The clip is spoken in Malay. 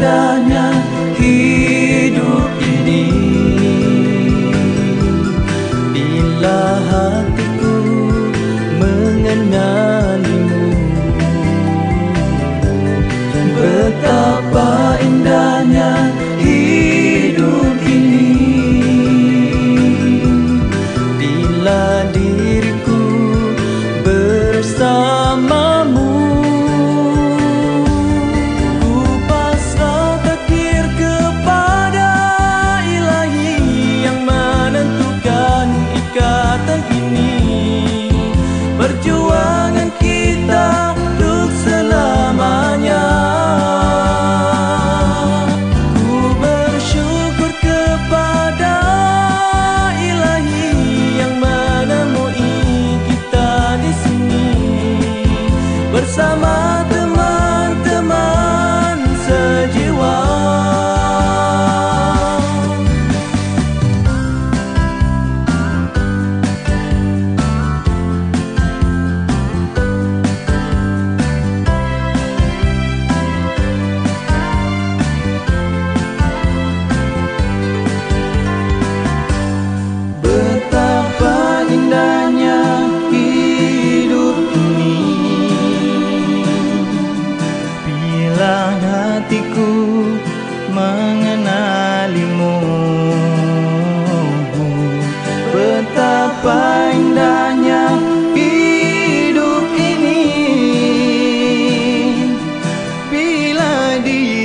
indahnya hidup ini. Bila hatiku mengenal Do. the